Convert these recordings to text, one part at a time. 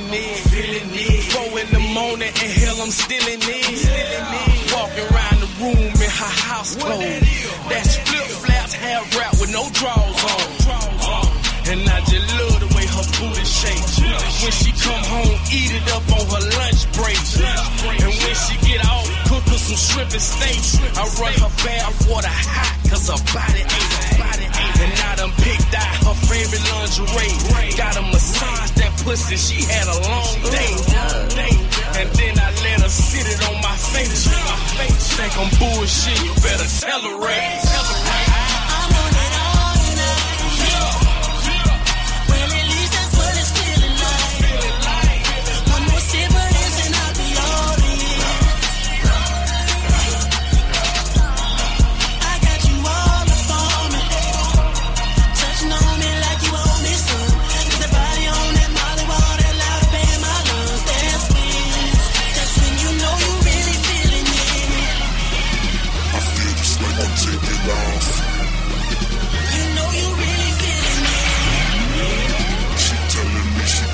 feeling it. Feeling it. Four in the morning and hell, I'm still in it. Still. Walking around the room in her house clothes. That's flip flaps, hair wrap with no drawers on. And I just love the way her booty shakes. When she come home, eat it up on her lunch break. And when she get off, cook her some shrimp and steak. I run her bath water hot, cause her body ain't, her body ain't. And I done picked out her favorite lingerie pussy, she had a long day. And then I let her sit it on my face. Think I'm bullshit, you better tell her right. Tell her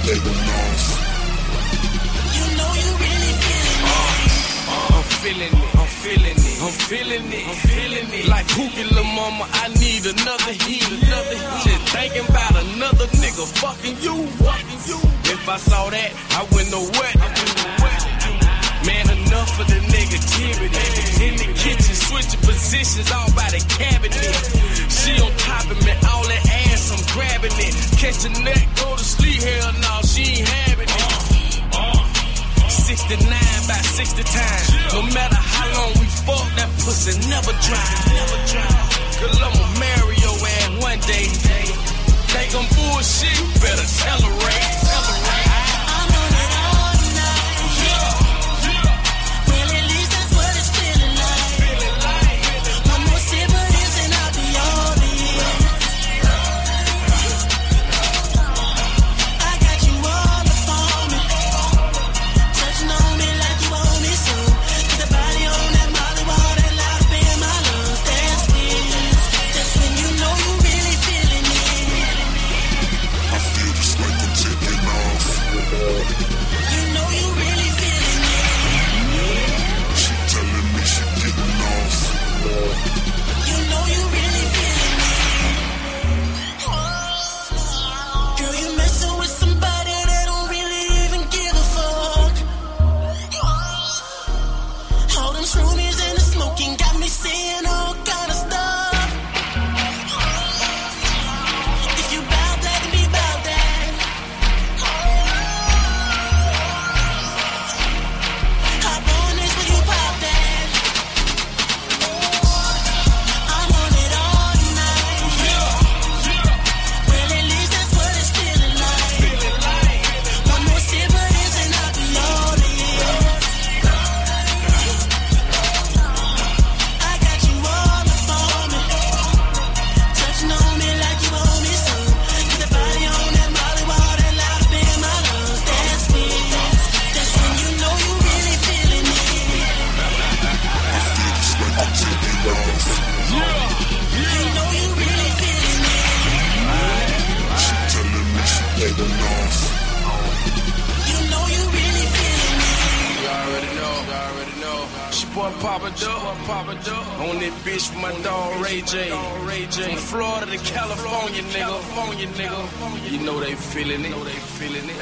telling me she. You know you really feeling it. I'm feeling it, I'm feeling it, I'm feeling it, I'm feeling it. Like Pookie Lil Mama, I need another heat, another heat. Just thinking about another nigga fucking you, fucking you. If I saw that, I wouldn't know what, I wouldn't know what. Man, enough of the negativity. In the kitchen, switching positions all by the cabinet. She on top of me, all that ass, I'm grabbing it. Catch a neck, go to 69 by 60 times. No matter how long we fuck, that pussy never dry. Never dry. Cause I'ma marry your ass one day. Think I'm bullshit, better tell her boy Papa Duck, Papa Duck. On that bitch with my dog Ray J. Ray J. From Florida to California, nigga. California, nigga. You know they feeling it. Know they feeling it.